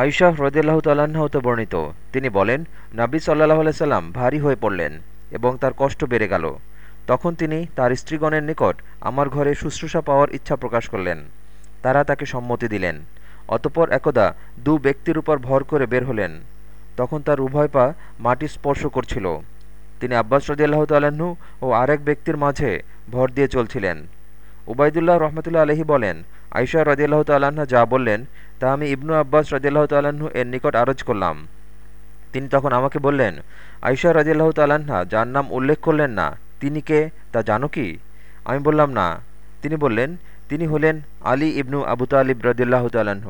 আয়শাহ রদিল্লাহ তাল্লাহ্ন হতে বর্ণিত। তিনি বলেন, নাবি সাল্লাহ আলাইসাল্লাম ভারী হয়ে পড়লেন এবং তার কষ্ট বেড়ে গেল। তখন তিনি তার স্ত্রীগণের নিকট আমার ঘরে শুশ্রূষা পাওয়ার ইচ্ছা প্রকাশ করলেন। তারা তাকে সম্মতি দিলেন। অতপর একদা দু ব্যক্তির উপর ভর করে বের হলেন। তখন তার উভয় পা মাটি স্পর্শ করছিল। তিনি আব্বাস রদিয়াল্লাহ তাল্লাহ্ন ও আরেক ব্যক্তির মাঝে ভর দিয়ে চলছিলেন। উবায়দুল্লাহ রহমতুল্লা আলহি বলেন আইসা রদিয়াল্লাহ তাল্লাহ্ন যা বললেন তা আমি ইবনু আব্বাস রাজিল্লাহ তাল্লাহ্ন এর নিকট আরজ করলাম। তিনি তখন আমাকে বললেন আইসা রাজিয়াল্লাহ তাল্লাহা যার নাম উল্লেখ করলেন না, তিনি কে, তা জানো কি? আমি বললাম, না। তিনি বললেন, তিনি হলেন আলী ইবনু আবু তালিব রদিল্লাহ তাল্লাহ্ন